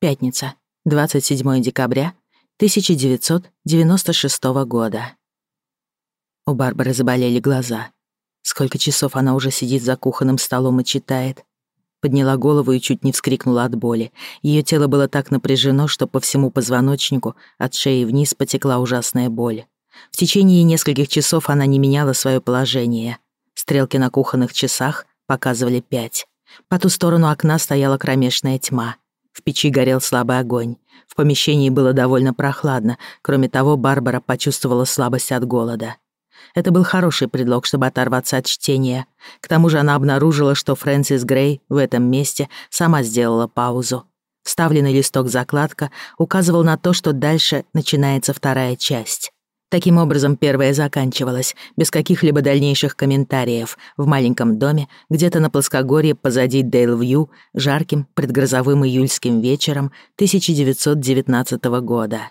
Пятница, 27 декабря 1996 года. У Барбары заболели глаза. Сколько часов она уже сидит за кухонным столом и читает. Подняла голову и чуть не вскрикнула от боли. Ее тело было так напряжено, что по всему позвоночнику от шеи вниз потекла ужасная боль. В течение нескольких часов она не меняла свое положение. Стрелки на кухонных часах показывали пять. По ту сторону окна стояла кромешная тьма — в печи горел слабый огонь. В помещении было довольно прохладно. Кроме того, Барбара почувствовала слабость от голода. Это был хороший предлог, чтобы оторваться от чтения. К тому же она обнаружила, что Фрэнсис Грей в этом месте сама сделала паузу. Вставленный листок закладка указывал на то, что дальше начинается вторая часть. Таким образом, первое заканчивалось без каких-либо дальнейших комментариев, в маленьком доме, где-то на плоскогорье позади Дейлвью, жарким предгрозовым июльским вечером 1919 года.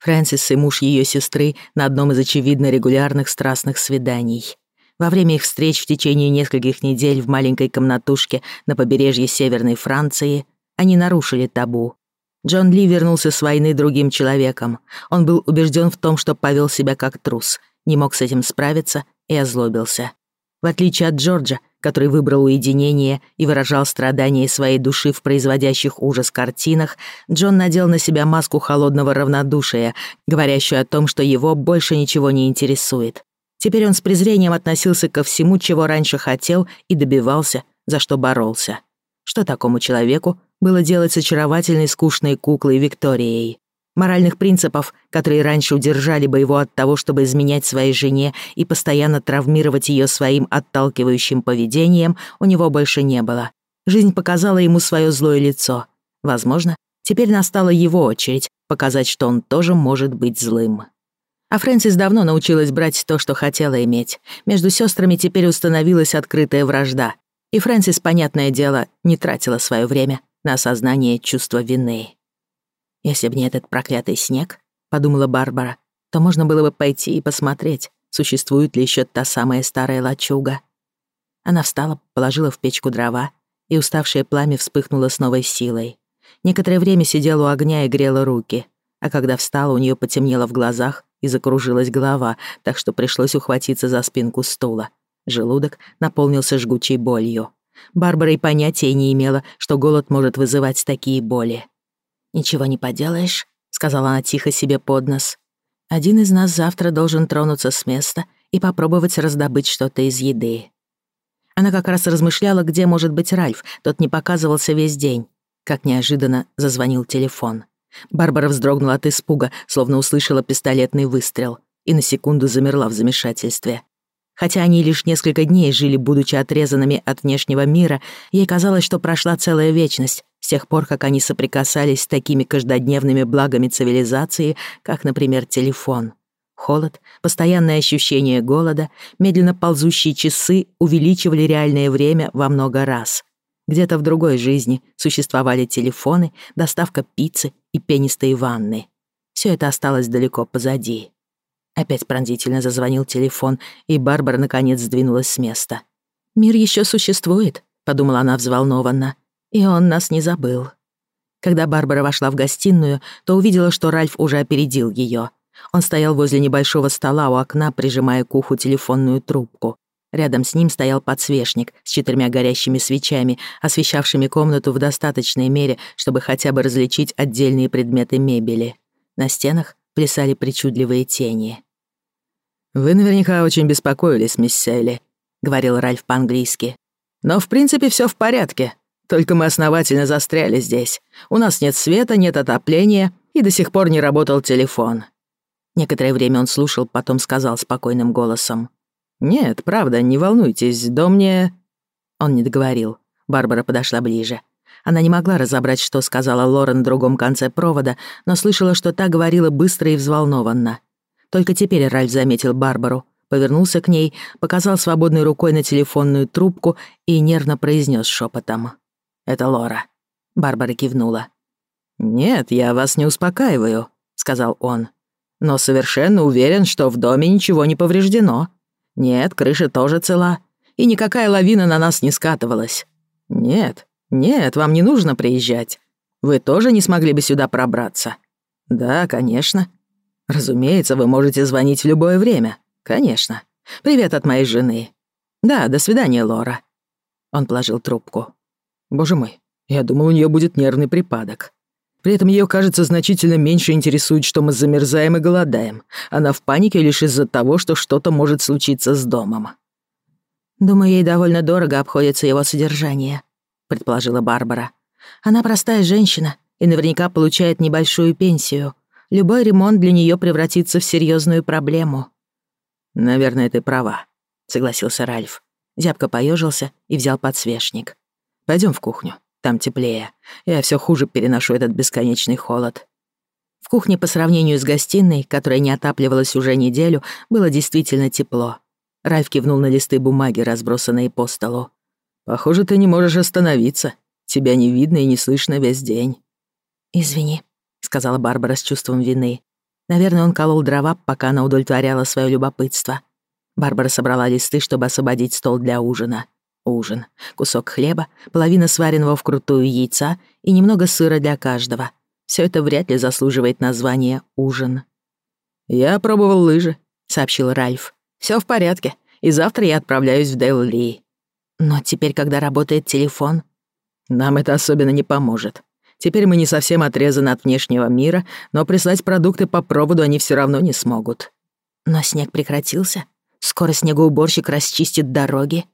Фрэнсис и муж ее сестры на одном из очевидно регулярных страстных свиданий. Во время их встреч в течение нескольких недель в маленькой комнатушке на побережье Северной Франции они нарушили табу, Джон Ли вернулся с войны другим человеком. Он был убежден в том, что повел себя как трус, не мог с этим справиться и озлобился. В отличие от Джорджа, который выбрал уединение и выражал страдания своей души в производящих ужас картинах, Джон надел на себя маску холодного равнодушия, говорящую о том, что его больше ничего не интересует. Теперь он с презрением относился ко всему, чего раньше хотел и добивался, за что боролся. Что такому человеку было делать с очаровательной скучной куклой Викторией? Моральных принципов, которые раньше удержали бы его от того, чтобы изменять своей жене и постоянно травмировать ее своим отталкивающим поведением, у него больше не было. Жизнь показала ему свое злое лицо. Возможно, теперь настала его очередь показать, что он тоже может быть злым. А Фрэнсис давно научилась брать то, что хотела иметь. Между сестрами теперь установилась открытая вражда, и Фрэнсис, понятное дело, не тратила свое время на осознание чувства вины. «Если бы не этот проклятый снег», — подумала Барбара, «то можно было бы пойти и посмотреть, существует ли еще та самая старая лачуга». Она встала, положила в печку дрова, и уставшее пламя вспыхнуло с новой силой. Некоторое время сидела у огня и грела руки, а когда встала, у нее потемнело в глазах и закружилась голова, так что пришлось ухватиться за спинку стула. Желудок наполнился жгучей болью. Барбара и понятия не имела, что голод может вызывать такие боли. «Ничего не поделаешь», — сказала она тихо себе под нос. «Один из нас завтра должен тронуться с места и попробовать раздобыть что-то из еды». Она как раз размышляла, где может быть Ральф, тот не показывался весь день. Как неожиданно зазвонил телефон. Барбара вздрогнула от испуга, словно услышала пистолетный выстрел, и на секунду замерла в замешательстве. Хотя они лишь несколько дней жили, будучи отрезанными от внешнего мира, ей казалось, что прошла целая вечность с тех пор, как они соприкасались с такими каждодневными благами цивилизации, как, например, телефон. Холод, постоянное ощущение голода, медленно ползущие часы увеличивали реальное время во много раз. Где-то в другой жизни существовали телефоны, доставка пиццы и пенистые ванны. Все это осталось далеко позади. Опять пронзительно зазвонил телефон, и Барбара наконец сдвинулась с места. «Мир еще существует», — подумала она взволнованно, — «и он нас не забыл». Когда Барбара вошла в гостиную, то увидела, что Ральф уже опередил ее. Он стоял возле небольшого стола у окна, прижимая к уху телефонную трубку. Рядом с ним стоял подсвечник с четырьмя горящими свечами, освещавшими комнату в достаточной мере, чтобы хотя бы различить отдельные предметы мебели. На стенах плясали причудливые тени. «Вы наверняка очень беспокоились, мисс Сейли», — говорил Ральф по-английски. «Но в принципе все в порядке. Только мы основательно застряли здесь. У нас нет света, нет отопления, и до сих пор не работал телефон». Некоторое время он слушал, потом сказал спокойным голосом. «Нет, правда, не волнуйтесь, дом мне...» Он не договорил. Барбара подошла ближе. Она не могла разобрать, что сказала Лорен в другом конце провода, но слышала, что та говорила быстро и взволнованно. Только теперь Ральф заметил Барбару, повернулся к ней, показал свободной рукой на телефонную трубку и нервно произнес шепотом: «Это Лора». Барбара кивнула. «Нет, я вас не успокаиваю», — сказал он. «Но совершенно уверен, что в доме ничего не повреждено. Нет, крыша тоже цела, и никакая лавина на нас не скатывалась. Нет, нет, вам не нужно приезжать. Вы тоже не смогли бы сюда пробраться. Да, конечно, Разумеется, вы можете звонить в любое время. Конечно. Привет от моей жены. Да, до свидания, Лора. Он положил трубку. Боже мой, я думал, у нее будет нервный припадок. При этом ее, кажется, значительно меньше интересует, что мы замерзаем и голодаем. Она в панике лишь из-за того, что что-то может случиться с домом. «Думаю, ей довольно дорого обходится его содержание», — предположила Барбара. «Она простая женщина и наверняка получает небольшую пенсию любой ремонт для нее превратится в серьезную проблему. «Наверное, ты права», — согласился Ральф. Зябко поежился и взял подсвечник. Пойдем в кухню, там теплее. Я все хуже переношу этот бесконечный холод». В кухне по сравнению с гостиной, которая не отапливалась уже неделю, было действительно тепло. Ральф кивнул на листы бумаги, разбросанные по столу. «Похоже, ты не можешь остановиться. Тебя не видно и не слышно весь день». «Извини», сказала Барбара с чувством вины. Наверное, он колол дрова, пока она удовлетворяла свое любопытство. Барбара собрала листы, чтобы освободить стол для ужина. Ужин. Кусок хлеба, половина сваренного вкрутую яйца и немного сыра для каждого. Все это вряд ли заслуживает названия «ужин». «Я пробовал лыжи», — сообщил Ральф. Все в порядке, и завтра я отправляюсь в Дейл-Ли». «Но теперь, когда работает телефон...» «Нам это особенно не поможет», Теперь мы не совсем отрезаны от внешнего мира, но прислать продукты по проводу они все равно не смогут. Но снег прекратился. Скоро снегоуборщик расчистит дороги.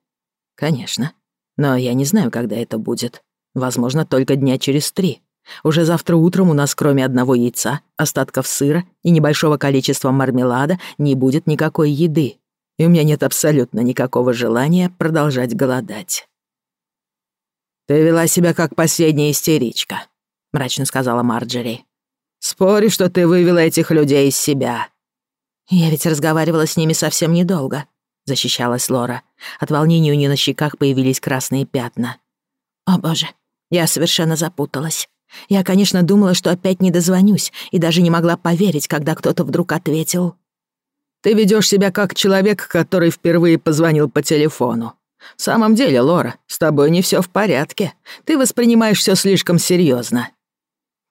Конечно. Но я не знаю, когда это будет. Возможно, только дня через три. Уже завтра утром у нас, кроме одного яйца, остатков сыра и небольшого количества мармелада, не будет никакой еды. И у меня нет абсолютно никакого желания продолжать голодать. «Ты вела себя как последняя истеричка», — мрачно сказала Марджери. «Спорю, что ты вывела этих людей из себя». «Я ведь разговаривала с ними совсем недолго», — защищалась Лора. От волнения у нее на щеках появились красные пятна. «О боже, я совершенно запуталась. Я, конечно, думала, что опять не дозвонюсь, и даже не могла поверить, когда кто-то вдруг ответил. «Ты ведёшь себя как человек, который впервые позвонил по телефону», «В самом деле, Лора, с тобой не все в порядке. Ты воспринимаешь все слишком серьезно.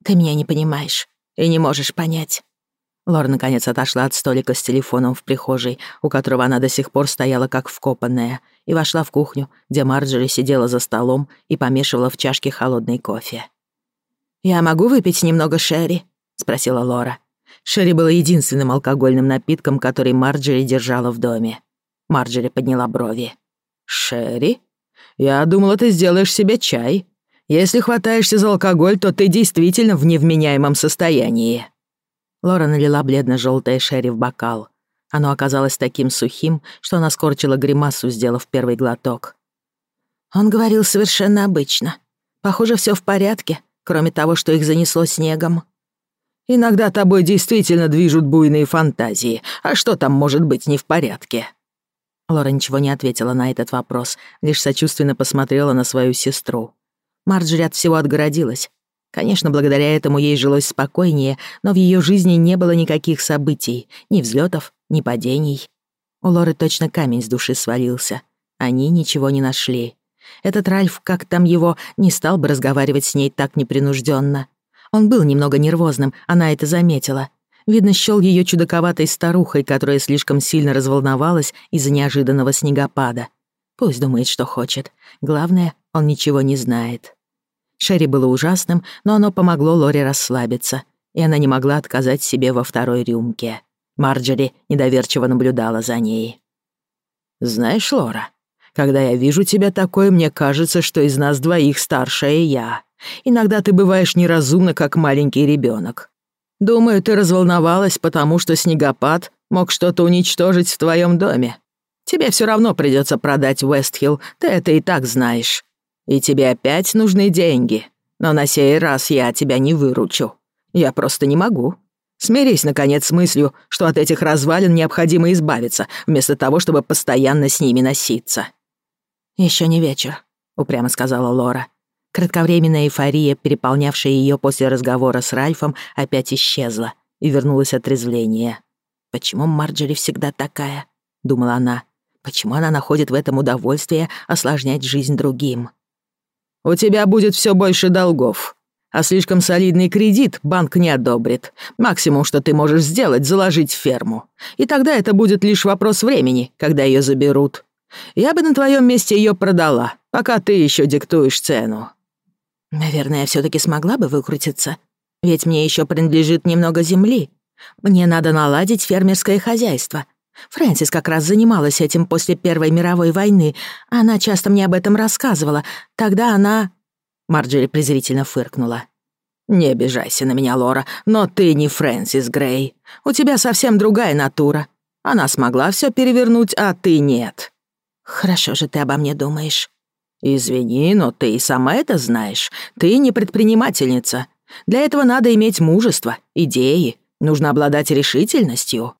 «Ты меня не понимаешь и не можешь понять». Лора наконец отошла от столика с телефоном в прихожей, у которого она до сих пор стояла как вкопанная, и вошла в кухню, где Марджери сидела за столом и помешивала в чашке холодный кофе. «Я могу выпить немного Шерри?» — спросила Лора. Шерри было единственным алкогольным напитком, который Марджери держала в доме. Марджери подняла брови. «Шерри? Я думала, ты сделаешь себе чай. Если хватаешься за алкоголь, то ты действительно в невменяемом состоянии». Лора налила бледно-желтое шерри в бокал. Оно оказалось таким сухим, что она скорчила гримасу, сделав первый глоток. Он говорил совершенно обычно. Похоже, все в порядке, кроме того, что их занесло снегом. «Иногда тобой действительно движут буйные фантазии. А что там может быть не в порядке?» Лора ничего не ответила на этот вопрос, лишь сочувственно посмотрела на свою сестру. Марджери от всего отгородилась. Конечно, благодаря этому ей жилось спокойнее, но в ее жизни не было никаких событий, ни взлетов, ни падений. У Лоры точно камень с души свалился. Они ничего не нашли. Этот Ральф, как там его, не стал бы разговаривать с ней так непринужденно. Он был немного нервозным, она это заметила. Видно, счёл её чудаковатой старухой, которая слишком сильно разволновалась из-за неожиданного снегопада. Пусть думает, что хочет. Главное, он ничего не знает. Шерри было ужасным, но оно помогло Лоре расслабиться, и она не могла отказать себе во второй рюмке. Марджери недоверчиво наблюдала за ней. «Знаешь, Лора, когда я вижу тебя такой, мне кажется, что из нас двоих старшая я. Иногда ты бываешь неразумна, как маленький ребёнок. Думаю, ты разволновалась, потому что снегопад мог что-то уничтожить в твоем доме. Тебе все равно придется продать Уэстхилл, ты это и так знаешь. И тебе опять нужны деньги. Но на сей раз я тебя не выручу. Я просто не могу. Смирись, наконец, с мыслью, что от этих развалин необходимо избавиться, вместо того, чтобы постоянно с ними носиться». «Еще не вечер», — упрямо сказала Лора. Кратковременная эйфория, переполнявшая ее после разговора с Ральфом, опять исчезла, и вернулось отрезвление. «Почему Марджери всегда такая?» — думала она. «Почему она находит в этом удовольствие осложнять жизнь другим?» «У тебя будет все больше долгов», а слишком солидный кредит банк не одобрит. Максимум, что ты можешь сделать, заложить ферму. И тогда это будет лишь вопрос времени, когда ее заберут. Я бы на твоем месте ее продала, пока ты еще диктуешь цену. Наверное, я все-таки смогла бы выкрутиться. Ведь мне еще принадлежит немного земли. Мне надо наладить фермерское хозяйство. Фрэнсис как раз занималась этим после Первой мировой войны. Она часто мне об этом рассказывала. Тогда она...» Марджори презрительно фыркнула. «Не обижайся на меня, Лора, но ты не Фрэнсис Грей. У тебя совсем другая натура. Она смогла все перевернуть, а ты нет». «Хорошо же ты обо мне думаешь», «Извини, но ты и сама это знаешь. Ты не предпринимательница. Для этого надо иметь мужество, идеи. Нужно обладать решительностью.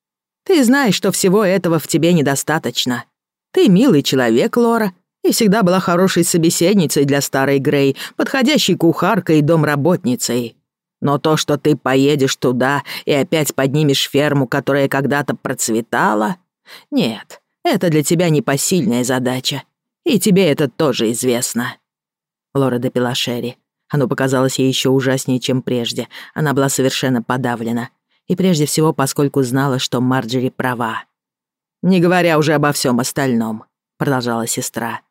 Ты знаешь, что всего этого в тебе недостаточно. Ты милый человек, Лора, и всегда была хорошей собеседницей для старой Грей, подходящей кухаркой и домработницей. Но то, что ты поедешь туда и опять поднимешь ферму, которая когда-то процветала... Нет, это для тебя непосильная задача. И тебе это тоже известно». Лора допила Шерри. Оно показалось ей еще ужаснее, чем прежде. Она была совершенно подавлена. И прежде всего, поскольку знала, что Марджери права. «Не говоря уже обо всем остальном», — продолжала сестра.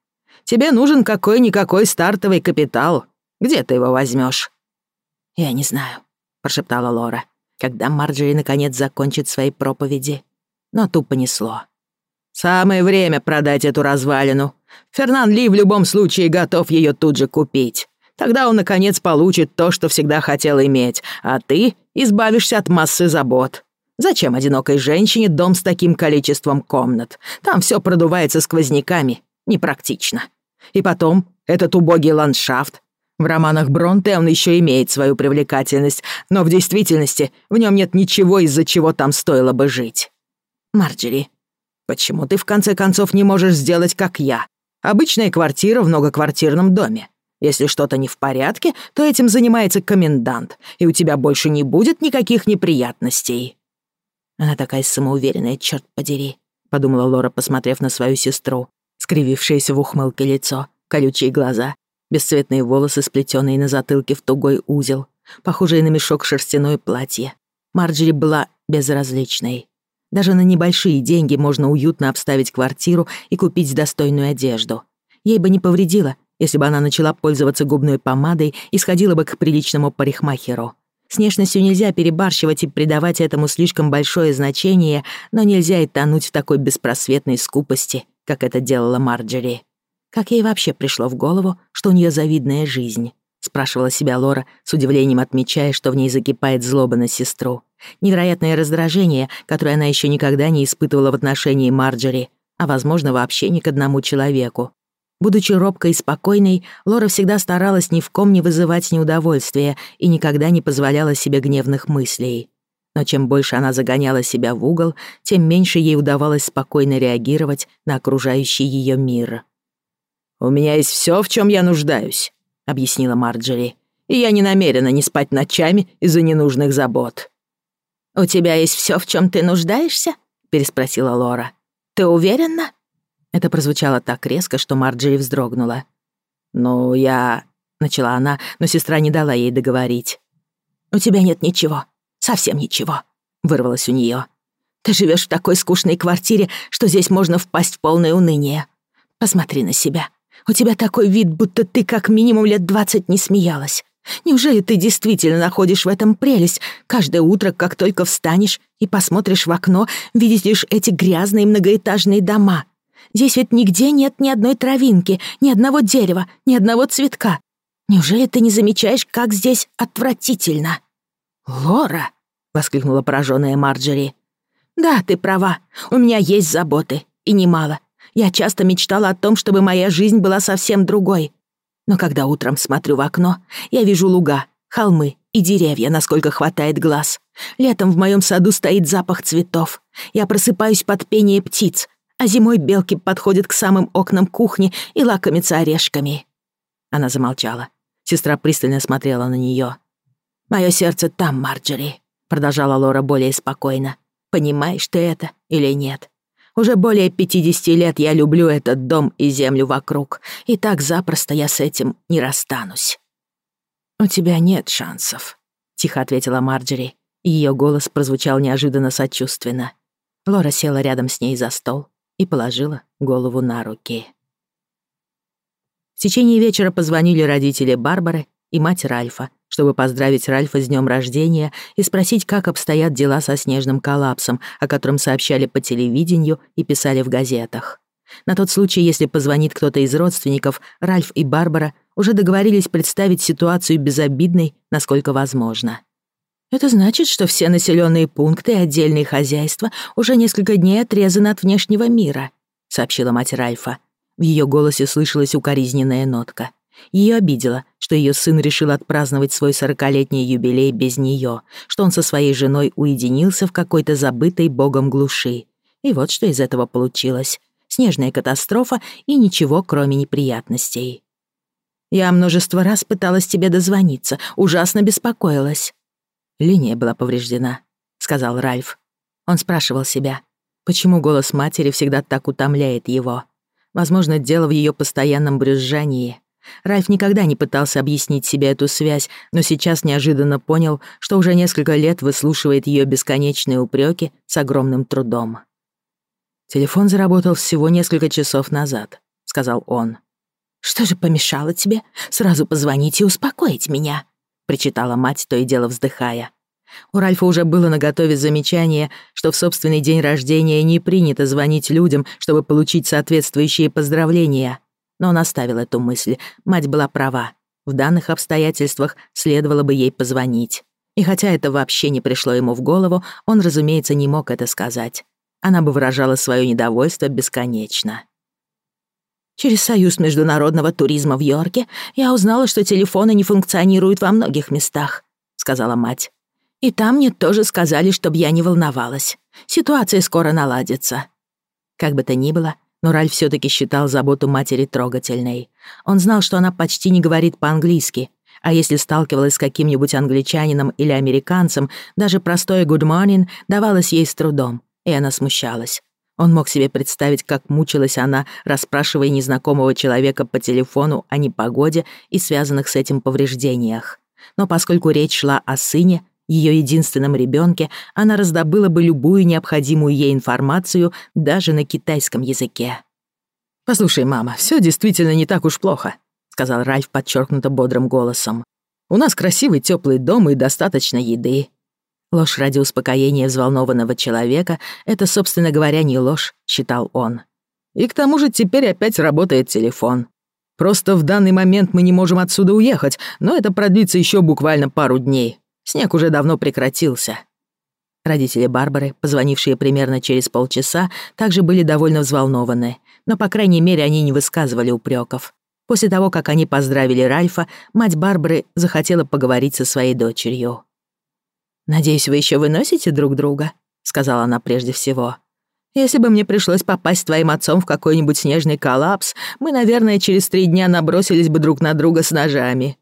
«Тебе нужен какой-никакой стартовый капитал. Где ты его возьмешь? «Я не знаю», — прошептала Лора, когда Марджери наконец закончит свои проповеди. Но тупо несло. «Самое время продать эту развалину Фернан Ли в любом случае готов ее тут же купить. Тогда он, наконец, получит то, что всегда хотел иметь, а ты избавишься от массы забот. Зачем одинокой женщине дом с таким количеством комнат? Там все продувается сквозняками. Непрактично. И потом, этот убогий ландшафт. В романах Бронте он еще имеет свою привлекательность, но в действительности в нем нет ничего, из-за чего там стоило бы жить. Марджери, почему ты в конце концов не можешь сделать, как я? Обычная квартира в многоквартирном доме. Если что-то не в порядке, то этим занимается комендант, и у тебя больше не будет никаких неприятностей». «Она такая самоуверенная, черт подери», — подумала Лора, посмотрев на свою сестру. Скривившееся в ухмылке лицо, колючие глаза, бесцветные волосы, сплетенные на затылке в тугой узел, похожие на мешок шерстяное платье. Марджери была безразличной. Даже на небольшие деньги можно уютно обставить квартиру и купить достойную одежду. Ей бы не повредило, если бы она начала пользоваться губной помадой и сходила бы к приличному парикмахеру. С внешностью нельзя перебарщивать и придавать этому слишком большое значение, но нельзя и тонуть в такой беспросветной скупости, как это делала Марджери. Как ей вообще пришло в голову, что у нее завидная жизнь? спрашивала себя Лора, с удивлением отмечая, что в ней закипает злоба на сестру. Невероятное раздражение, которое она еще никогда не испытывала в отношении Марджери, а, возможно, вообще ни к одному человеку. Будучи робкой и спокойной, Лора всегда старалась ни в ком не вызывать неудовольствия и никогда не позволяла себе гневных мыслей. Но чем больше она загоняла себя в угол, тем меньше ей удавалось спокойно реагировать на окружающий ее мир. «У меня есть все, в чем я нуждаюсь», — объяснила Марджери. «И я не намерена не спать ночами из-за ненужных забот». «У тебя есть все, в чем ты нуждаешься?» — переспросила Лора. «Ты уверена?» Это прозвучало так резко, что Марджери вздрогнула. «Ну, я...» — начала она, но сестра не дала ей договорить. «У тебя нет ничего. Совсем ничего», — вырвалось у нее. «Ты живешь в такой скучной квартире, что здесь можно впасть в полное уныние. Посмотри на себя. У тебя такой вид, будто ты как минимум лет двадцать не смеялась. Неужели ты действительно находишь в этом прелесть? Каждое утро, как только встанешь и посмотришь в окно, видишь лишь эти грязные многоэтажные дома. Здесь ведь нигде нет ни одной травинки, ни одного дерева, ни одного цветка. Неужели ты не замечаешь, как здесь отвратительно?» «Лора!» — воскликнула пораженная Марджери. «Да, ты права. У меня есть заботы. И немало. Я часто мечтала о том, чтобы моя жизнь была совсем другой. Но когда утром смотрю в окно, я вижу луга, холмы и деревья, насколько хватает глаз. Летом в моем саду стоит запах цветов. Я просыпаюсь под пение птиц, а зимой белки подходят к самым окнам кухни и лакомятся орешками». Она замолчала. Сестра пристально смотрела на нее. «Моё сердце там, Марджери», — продолжала Лора более спокойно. «Понимаешь ты это или нет? Уже более 50 лет я люблю этот дом и землю вокруг, и так запросто я с этим не расстанусь». «У тебя нет шансов», — тихо ответила Марджери, и её голос прозвучал неожиданно сочувственно. Лора села рядом с ней за стол и положила голову на руки. В течение вечера позвонили родители Барбары и мать Ральфа, чтобы поздравить Ральфа с днем рождения и спросить, как обстоят дела со снежным коллапсом, о котором сообщали по телевидению и писали в газетах. На тот случай, если позвонит кто-то из родственников, Ральф и Барбара уже договорились представить ситуацию безобидной, насколько возможно. Это значит, что все населенные пункты и отдельные хозяйства уже несколько дней отрезаны от внешнего мира, сообщила мать Ральфа. В ее голосе слышалась укоризненная нотка. Ее обидело, что ее сын решил отпраздновать свой сорокалетний юбилей без нее, что он со своей женой уединился в какой-то забытой богом глуши. И вот что из этого получилось. Снежная катастрофа и ничего, кроме неприятностей. «Я множество раз пыталась тебе дозвониться, ужасно беспокоилась». «Линия была повреждена», — сказал Ральф. Он спрашивал себя, почему голос матери всегда так утомляет его. Возможно, дело в ее постоянном брюзжании — Райф никогда не пытался объяснить себе эту связь, но сейчас неожиданно понял, что уже несколько лет выслушивает ее бесконечные упреки с огромным трудом. «Телефон заработал всего несколько часов назад», — сказал он. «Что же помешало тебе сразу позвонить и успокоить меня?» — причитала мать, то и дело вздыхая. У Ральфа уже было наготове замечание, что в собственный день рождения не принято звонить людям, чтобы получить соответствующие поздравления — но он оставил эту мысль. Мать была права. В данных обстоятельствах следовало бы ей позвонить. И хотя это вообще не пришло ему в голову, он, разумеется, не мог это сказать. Она бы выражала свое недовольство бесконечно. Через Союз международного туризма в Йорке я узнала, что телефоны не функционируют во многих местах», — сказала мать. «И там мне тоже сказали, чтобы я не волновалась. Ситуация скоро наладится». Как бы то ни было, но Ральф все-таки считал заботу матери трогательной. Он знал, что она почти не говорит по-английски, а если сталкивалась с каким-нибудь англичанином или американцем, даже простое «good morning» давалось ей с трудом, и она смущалась. Он мог себе представить, как мучилась она, расспрашивая незнакомого человека по телефону о непогоде и связанных с этим повреждениях. Но поскольку речь шла о сыне, ее единственном ребенке, она раздобыла бы любую необходимую ей информацию даже на китайском языке. «Послушай, мама, все действительно не так уж плохо», — сказал Ральф подчеркнуто бодрым голосом. «У нас красивый теплый дом и достаточно еды». Ложь ради успокоения взволнованного человека — это, собственно говоря, не ложь, считал он. «И к тому же теперь опять работает телефон. Просто в данный момент мы не можем отсюда уехать, но это продлится еще буквально пару дней. Снег уже давно прекратился. Родители Барбары, позвонившие примерно через полчаса, также были довольно взволнованы, но, по крайней мере, они не высказывали упреков. После того, как они поздравили Ральфа, мать Барбары захотела поговорить со своей дочерью. «Надеюсь, вы еще выносите друг друга?» — сказала она прежде всего. «Если бы мне пришлось попасть с твоим отцом в какой-нибудь снежный коллапс, мы, наверное, через три дня набросились бы друг на друга с ножами».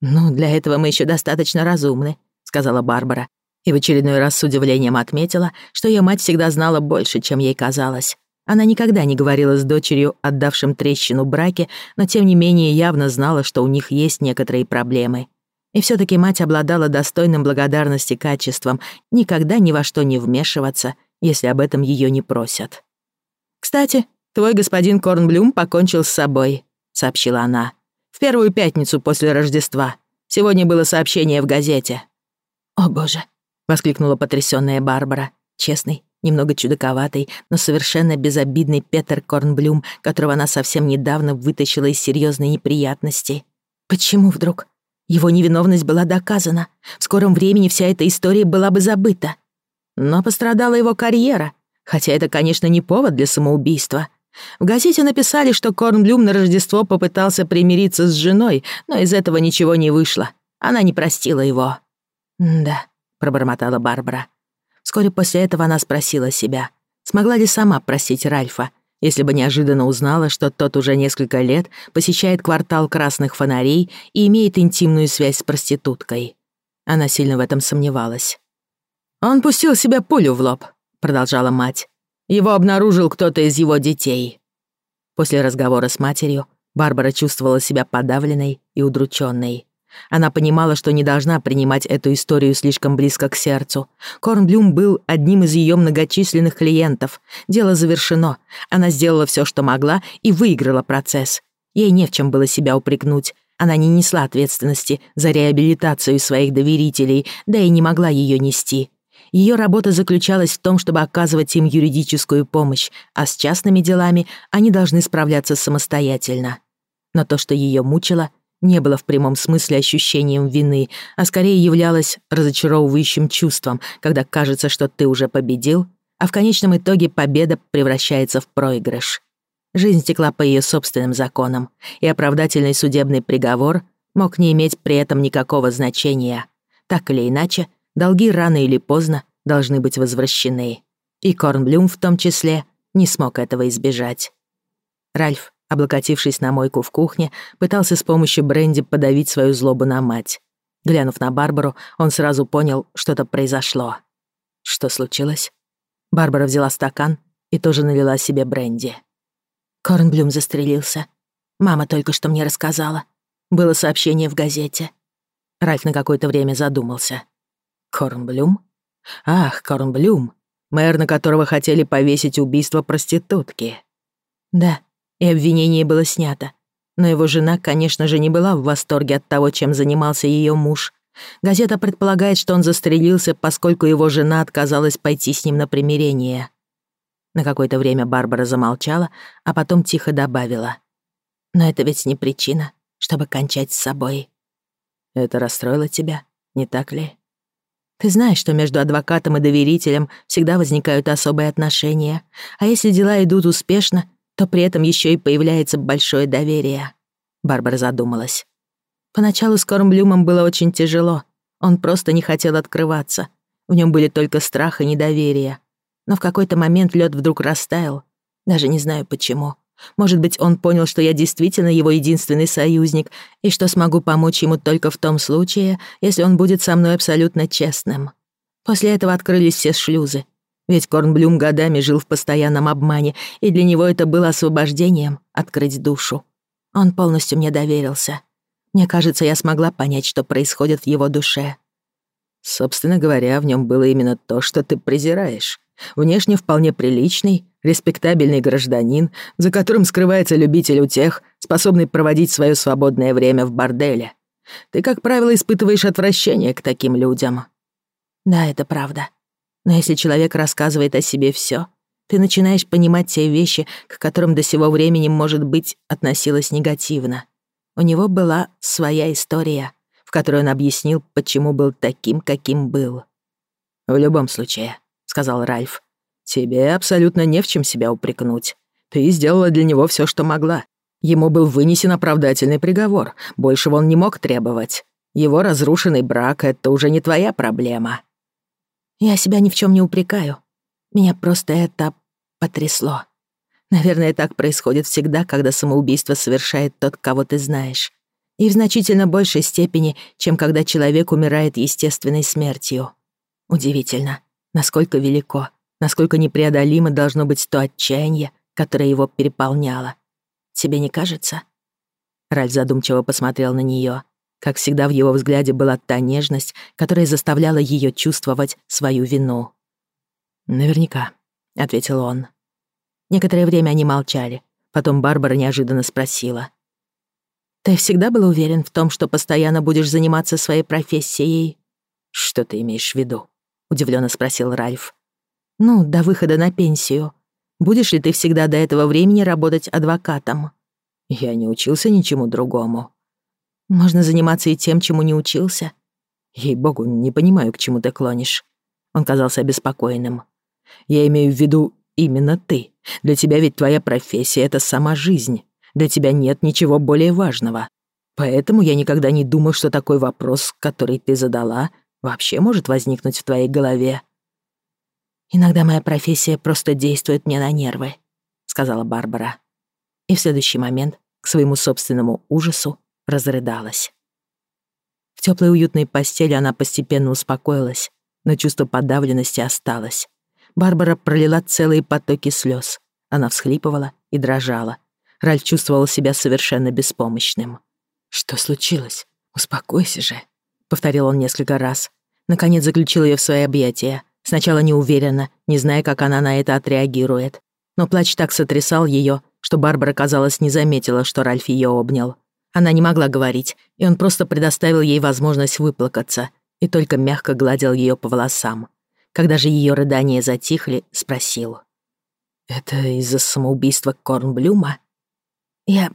«Ну, для этого мы еще достаточно разумны», сказала Барбара, и в очередной раз с удивлением отметила, что ее мать всегда знала больше, чем ей казалось. Она никогда не говорила с дочерью, отдавшим трещину браке, но тем не менее явно знала, что у них есть некоторые проблемы. И все таки мать обладала достойным благодарности качеством никогда ни во что не вмешиваться, если об этом ее не просят. «Кстати, твой господин Корнблюм покончил с собой», — сообщила она. «В первую пятницу после Рождества. Сегодня было сообщение в газете». «О, боже!» — воскликнула потрясённая Барбара. Честный, немного чудаковатый, но совершенно безобидный Петер Корнблюм, которого она совсем недавно вытащила из серьёзной неприятности. «Почему вдруг?» Его невиновность была доказана. В скором времени вся эта история была бы забыта. Но пострадала его карьера, хотя это, конечно, не повод для самоубийства. В газете написали, что Корнблюм на Рождество попытался примириться с женой, но из этого ничего не вышло. Она не простила его. «Да», — пробормотала Барбара. Вскоре после этого она спросила себя, смогла ли сама просить Ральфа, если бы неожиданно узнала, что тот уже несколько лет посещает квартал красных фонарей и имеет интимную связь с проституткой. Она сильно в этом сомневалась. «Он пустил себе пулю в лоб», — продолжала мать. «Его обнаружил кто-то из его детей». После разговора с матерью Барбара чувствовала себя подавленной и удрученной. Она понимала, что не должна принимать эту историю слишком близко к сердцу. Корнблюм был одним из ее многочисленных клиентов. Дело завершено. Она сделала все, что могла, и выиграла процесс. Ей не в чем было себя упрекнуть. Она не несла ответственности за реабилитацию своих доверителей, да и не могла ее нести. Ее работа заключалась в том, чтобы оказывать им юридическую помощь, а с частными делами они должны справляться самостоятельно. Но то, что ее мучило — не было в прямом смысле ощущением вины, а скорее являлось разочаровывающим чувством, когда кажется, что ты уже победил, а в конечном итоге победа превращается в проигрыш. Жизнь текла по ее собственным законам, и оправдательный судебный приговор мог не иметь при этом никакого значения. Так или иначе, долги рано или поздно должны быть возвращены. И Корнблюм в том числе не смог этого избежать. Ральф, Облокотившись на мойку в кухне, пытался с помощью бренди подавить свою злобу на мать. Глянув на Барбару, он сразу понял, что-то произошло. Что случилось? Барбара взяла стакан и тоже налила себе бренди. Корнблюм застрелился. Мама только что мне рассказала. Было сообщение в газете. Ральф на какое-то время задумался. Корнблюм? Ах, Корнблюм, мэр, на которого хотели повесить убийство проститутки. Да, и обвинение было снято. Но его жена, конечно же, не была в восторге от того, чем занимался ее муж. Газета предполагает, что он застрелился, поскольку его жена отказалась пойти с ним на примирение. На какое-то время Барбара замолчала, а потом тихо добавила. «Но это ведь не причина, чтобы кончать с собой». «Это расстроило тебя, не так ли?» Ты знаешь, что между адвокатом и доверителем всегда возникают особые отношения, а если дела идут успешно, то при этом еще и появляется большое доверие. Барбара задумалась. Поначалу с Кормблюмом было очень тяжело. Он просто не хотел открываться. В нем были только страх и недоверие. Но в какой-то момент лед вдруг растаял. Даже не знаю почему. Может быть, он понял, что я действительно его единственный союзник и что смогу помочь ему только в том случае, если он будет со мной абсолютно честным. После этого открылись все шлюзы, ведь Корнблюм годами жил в постоянном обмане, и для него это было освобождением — открыть душу. Он полностью мне доверился. Мне кажется, я смогла понять, что происходит в его душе. Собственно говоря, в нем было именно то, что ты презираешь. Внешне вполне приличный, респектабельный гражданин, за которым скрывается любитель утех, способный проводить свое свободное время в борделе. Ты, как правило, испытываешь отвращение к таким людям. Да, это правда. Но если человек рассказывает о себе все, ты начинаешь понимать те вещи, к которым до сего времени, может быть, относилось негативно. У него была своя история, в которой он объяснил, почему был таким, каким был. «В любом случае», — сказал Ральф, — «тебе абсолютно не в чем себя упрекнуть. Ты сделала для него все, что могла. Ему был вынесен оправдательный приговор, большего он не мог требовать. Его разрушенный брак — это уже не твоя проблема». Я себя ни в чем не упрекаю. Меня просто это потрясло. Наверное, так происходит всегда, когда самоубийство совершает тот, кого ты знаешь. И в значительно большей степени, чем когда человек умирает естественной смертью. Удивительно, насколько велико, насколько непреодолимо должно быть то отчаяние, которое его переполняло. Тебе не кажется? Раль задумчиво посмотрел на нее. Как всегда в его взгляде была та нежность, которая заставляла ее чувствовать свою вину. «Наверняка», — ответил он. Некоторое время они молчали. Потом Барбара неожиданно спросила. «Ты всегда был уверен в том, что постоянно будешь заниматься своей профессией?» «Что ты имеешь в виду?» — удивлённо спросил Ральф. «Ну, до выхода на пенсию. Будешь ли ты всегда до этого времени работать адвокатом?» «Я не учился ничему другому», можно заниматься и тем, чему не учился. Ей-богу, не понимаю, к чему ты клонишь. Он казался обеспокоенным. Я имею в виду именно ты. Для тебя ведь твоя профессия — это сама жизнь. Для тебя нет ничего более важного. Поэтому я никогда не думал, что такой вопрос, который ты задала, вообще может возникнуть в твоей голове. «Иногда моя профессия просто действует мне на нервы», — сказала Барбара. И в следующий момент, к своему собственному ужасу, разрыдалась. В теплой уютной постели она постепенно успокоилась, но чувство подавленности осталось. Барбара пролила целые потоки слез. Она всхлипывала и дрожала. Раль чувствовал себя совершенно беспомощным. «Что случилось? Успокойся же», — повторил он несколько раз. Наконец заключил ее в свои объятия. Сначала неуверенно, не зная, как она на это отреагирует. Но плач так сотрясал ее, что Барбара, казалось, не заметила, что Ральф ее обнял. Она не могла говорить, и он просто предоставил ей возможность выплакаться и только мягко гладил ее по волосам. Когда же ее рыдания затихли, спросил. «Это из-за самоубийства Корнблюма?» «Я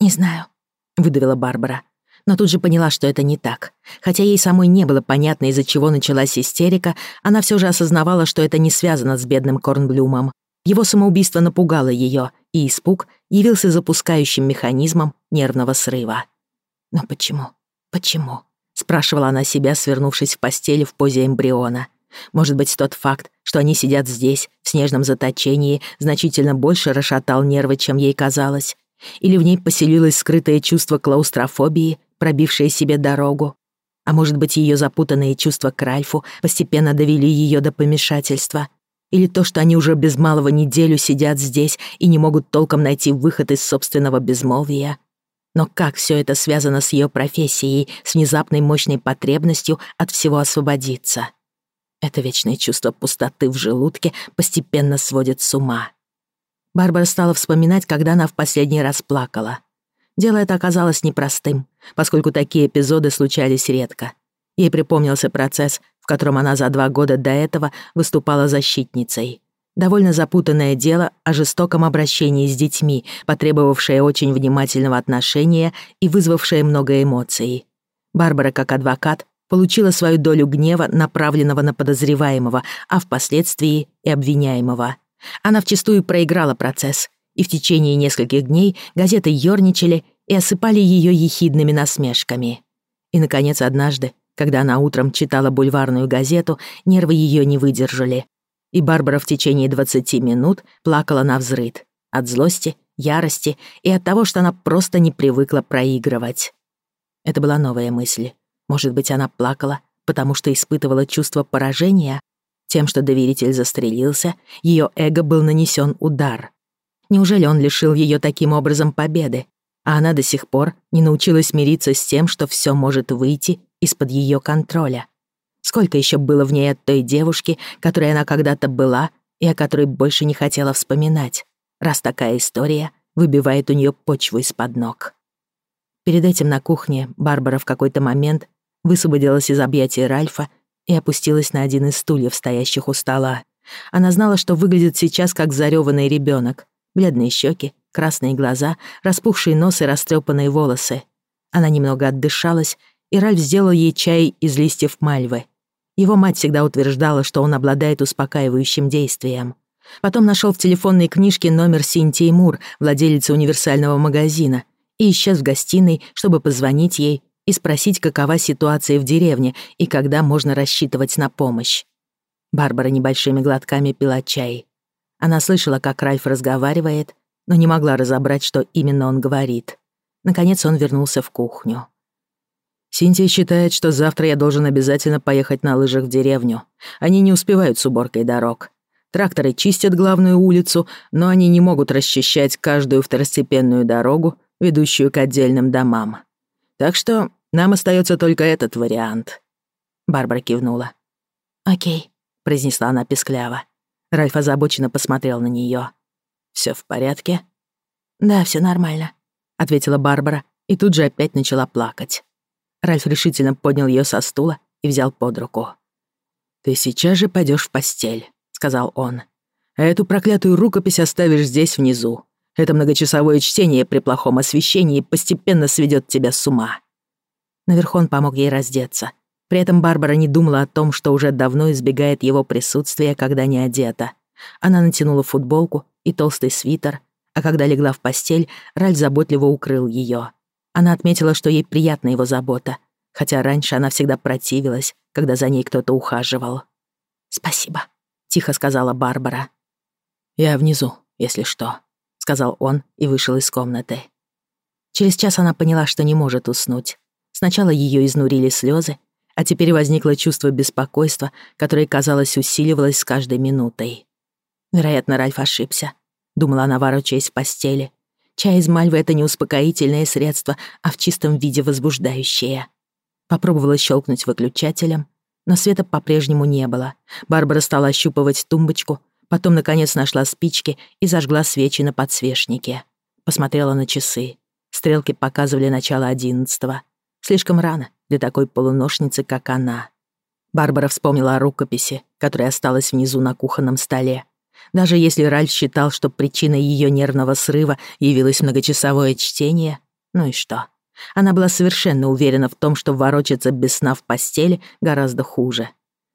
не знаю», — выдавила Барбара. Но тут же поняла, что это не так. Хотя ей самой не было понятно, из-за чего началась истерика, она все же осознавала, что это не связано с бедным Корнблюмом. Его самоубийство напугало ее, и испуг явился запускающим механизмом нервного срыва. «Но почему? Почему?» — спрашивала она себя, свернувшись в постели в позе эмбриона. Может быть, тот факт, что они сидят здесь, в снежном заточении, значительно больше расшатал нервы, чем ей казалось. Или в ней поселилось скрытое чувство клаустрофобии, пробившее себе дорогу. А может быть, ее запутанные чувства к Ральфу постепенно довели ее до помешательства — или то, что они уже без малого неделю сидят здесь и не могут толком найти выход из собственного безмолвия. Но как все это связано с ее профессией, с внезапной мощной потребностью от всего освободиться? Это вечное чувство пустоты в желудке постепенно сводит с ума. Барбара стала вспоминать, когда она в последний раз плакала. Дело это оказалось непростым, поскольку такие эпизоды случались редко. Ей припомнился процесс, в котором она за два года до этого выступала защитницей. Довольно запутанное дело о жестоком обращении с детьми, потребовавшее очень внимательного отношения и вызвавшее много эмоций. Барбара, как адвокат, получила свою долю гнева, направленного на подозреваемого, а впоследствии и обвиняемого. Она вчастую проиграла процесс, и в течение нескольких дней газеты ёрничали и осыпали ее ехидными насмешками. И, наконец, однажды когда она утром читала бульварную газету, нервы ее не выдержали. И Барбара в течение 20 минут плакала на взрыд. От злости, ярости и от того, что она просто не привыкла проигрывать. Это была новая мысль. Может быть, она плакала, потому что испытывала чувство поражения? Тем, что доверитель застрелился, ее эго был нанесен удар. Неужели он лишил ее таким образом победы? А она до сих пор не научилась мириться с тем, что все может выйти из-под ее контроля. Сколько еще было в ней от той девушки, которой она когда-то была и о которой больше не хотела вспоминать, раз такая история выбивает у нее почву из-под ног. Перед этим на кухне Барбара в какой-то момент высвободилась из объятий Ральфа и опустилась на один из стульев, стоящих у стола. Она знала, что выглядит сейчас как зарёванный ребенок, Бледные щеки, красные глаза, распухший нос и растрепанные волосы. Она немного отдышалась и Ральф сделал ей чай из листьев мальвы. Его мать всегда утверждала, что он обладает успокаивающим действием. Потом нашел в телефонной книжке номер Синтии Мур, владелицы универсального магазина, и исчез в гостиной, чтобы позвонить ей и спросить, какова ситуация в деревне и когда можно рассчитывать на помощь. Барбара небольшими глотками пила чай. Она слышала, как Ральф разговаривает, но не могла разобрать, что именно он говорит. Наконец он вернулся в кухню. Синтия считает, что завтра я должен обязательно поехать на лыжах в деревню. Они не успевают с уборкой дорог. Тракторы чистят главную улицу, но они не могут расчищать каждую второстепенную дорогу, ведущую к отдельным домам. Так что нам остается только этот вариант. Барбара кивнула. «Окей», — произнесла она пескляво. Ральф озабоченно посмотрел на нее. Все в порядке?» «Да, все нормально», — ответила Барбара и тут же опять начала плакать. Ральф решительно поднял ее со стула и взял под руку. «Ты сейчас же пойдешь в постель», — сказал он. «А эту проклятую рукопись оставишь здесь внизу. Это многочасовое чтение при плохом освещении постепенно сведет тебя с ума». Наверху он помог ей раздеться. При этом Барбара не думала о том, что уже давно избегает его присутствия, когда не одета. Она натянула футболку и толстый свитер, а когда легла в постель, Ральф заботливо укрыл ее. Она отметила, что ей приятна его забота, хотя раньше она всегда противилась, когда за ней кто-то ухаживал. «Спасибо», — тихо сказала Барбара. «Я внизу, если что», — сказал он и вышел из комнаты. Через час она поняла, что не может уснуть. Сначала ее изнурили слезы, а теперь возникло чувство беспокойства, которое, казалось, усиливалось с каждой минутой. Вероятно, Ральф ошибся. Думала она, ворочаясь в постели. Чай из мальвы — это не успокоительное средство, а в чистом виде возбуждающее. Попробовала щелкнуть выключателем, но света по-прежнему не было. Барбара стала ощупывать тумбочку, потом, наконец, нашла спички и зажгла свечи на подсвечнике. Посмотрела на часы. Стрелки показывали начало одиннадцатого. Слишком рано для такой полуношницы, как она. Барбара вспомнила о рукописи, которая осталась внизу на кухонном столе. Даже если Ральф считал, что причиной ее нервного срыва явилось многочасовое чтение, ну и что? Она была совершенно уверена в том, что ворочаться без сна в постели гораздо хуже.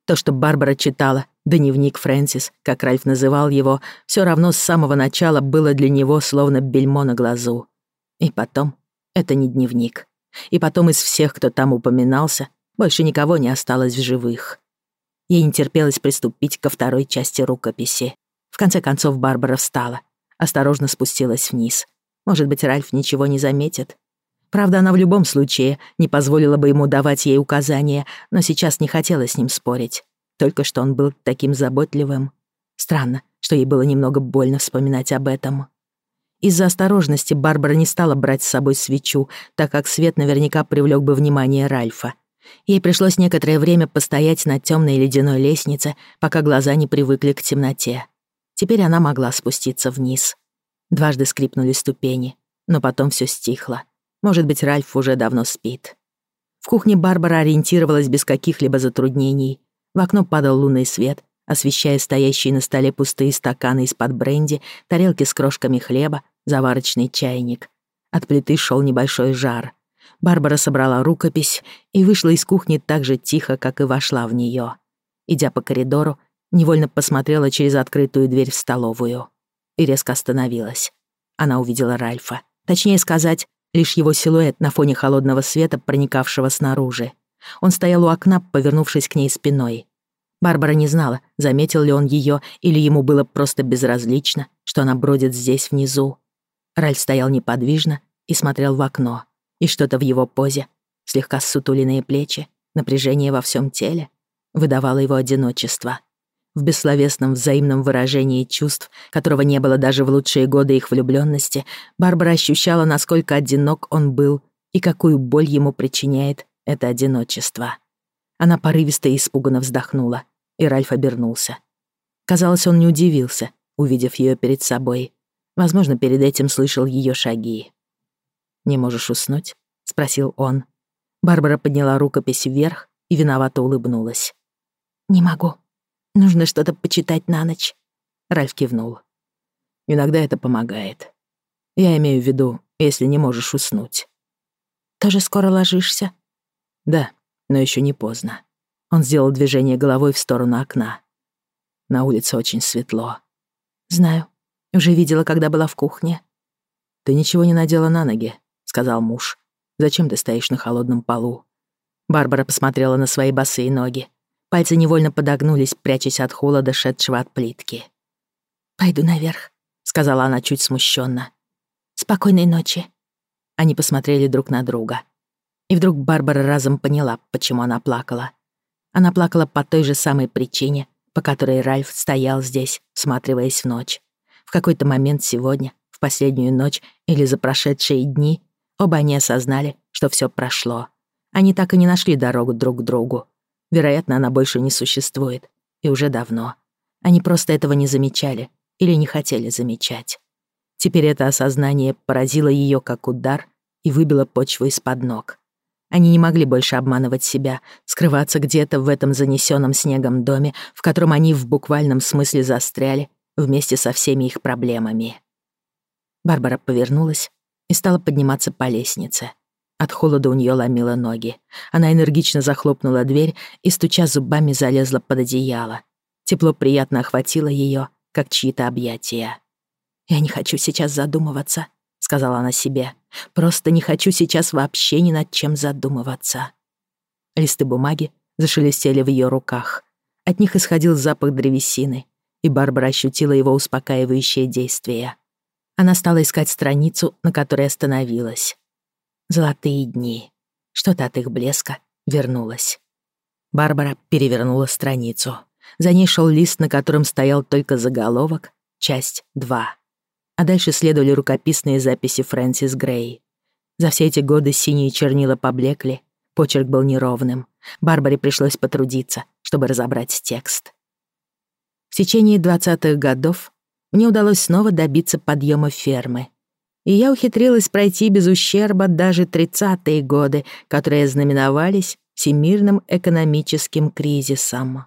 То, что Барбара читала, дневник Фрэнсис, как Ральф называл его, все равно с самого начала было для него словно бельмо на глазу. И потом, это не дневник. И потом из всех, кто там упоминался, больше никого не осталось в живых. Ей не терпелось приступить ко второй части рукописи. В конце концов Барбара встала, осторожно спустилась вниз. Может быть, Ральф ничего не заметит. Правда, она в любом случае не позволила бы ему давать ей указания, но сейчас не хотела с ним спорить. Только что он был таким заботливым. Странно, что ей было немного больно вспоминать об этом. Из-за осторожности Барбара не стала брать с собой свечу, так как свет наверняка привлёк бы внимание Ральфа. Ей пришлось некоторое время постоять на тёмной ледяной лестнице, пока глаза не привыкли к темноте. Теперь она могла спуститься вниз. Дважды скрипнули ступени, но потом все стихло. Может быть, Ральф уже давно спит. В кухне Барбара ориентировалась без каких-либо затруднений. В окно падал лунный свет, освещая стоящие на столе пустые стаканы из-под бренди, тарелки с крошками хлеба, заварочный чайник. От плиты шел небольшой жар. Барбара собрала рукопись и вышла из кухни так же тихо, как и вошла в нее. Идя по коридору, невольно посмотрела через открытую дверь в столовую и резко остановилась. Она увидела Ральфа. Точнее сказать, лишь его силуэт на фоне холодного света, проникавшего снаружи. Он стоял у окна, повернувшись к ней спиной. Барбара не знала, заметил ли он ее, или ему было просто безразлично, что она бродит здесь внизу. Ральф стоял неподвижно и смотрел в окно. И что-то в его позе, слегка ссутуленные плечи, напряжение во всем теле, выдавало его одиночество в бессловесном взаимном выражении чувств, которого не было даже в лучшие годы их влюбленности, Барбара ощущала, насколько одинок он был и какую боль ему причиняет это одиночество. Она порывисто и испуганно вздохнула, и Ральф обернулся. Казалось, он не удивился, увидев ее перед собой. Возможно, перед этим слышал ее шаги. «Не можешь уснуть?» — спросил он. Барбара подняла рукопись вверх и виновато улыбнулась. «Не могу», Нужно что-то почитать на ночь. Ральф кивнул. Иногда это помогает. Я имею в виду, если не можешь уснуть. Тоже скоро ложишься? Да, но еще не поздно. Он сделал движение головой в сторону окна. На улице очень светло. Знаю. Уже видела, когда была в кухне. Ты ничего не надела на ноги, сказал муж. Зачем ты стоишь на холодном полу? Барбара посмотрела на свои босые ноги. Пальцы невольно подогнулись, прячась от холода, шедшего от плитки. «Пойду наверх», — сказала она чуть смущенно. «Спокойной ночи». Они посмотрели друг на друга. И вдруг Барбара разом поняла, почему она плакала. Она плакала по той же самой причине, по которой Ральф стоял здесь, всматриваясь в ночь. В какой-то момент сегодня, в последнюю ночь или за прошедшие дни, оба они осознали, что все прошло. Они так и не нашли дорогу друг к другу. Вероятно, она больше не существует. И уже давно. Они просто этого не замечали или не хотели замечать. Теперь это осознание поразило ее как удар и выбило почву из-под ног. Они не могли больше обманывать себя, скрываться где-то в этом занесенном снегом доме, в котором они в буквальном смысле застряли вместе со всеми их проблемами. Барбара повернулась и стала подниматься по лестнице. От холода у нее ломило ноги. Она энергично захлопнула дверь и, стуча зубами, залезла под одеяло. Тепло приятно охватило ее, как чьи-то объятия. «Я не хочу сейчас задумываться», — сказала она себе. «Просто не хочу сейчас вообще ни над чем задумываться». Листы бумаги зашелестели в ее руках. От них исходил запах древесины, и Барбара ощутила его успокаивающее действие. Она стала искать страницу, на которой остановилась. Золотые дни. Что-то от их блеска вернулось. Барбара перевернула страницу. За ней шел лист, на котором стоял только заголовок «Часть 2». А дальше следовали рукописные записи Фрэнсис Грей. За все эти годы синие чернила поблекли, почерк был неровным. Барбаре пришлось потрудиться, чтобы разобрать текст. В течение 20-х годов мне удалось снова добиться подъема фермы — и я ухитрилась пройти без ущерба даже 30-е годы, которые знаменовались всемирным экономическим кризисом.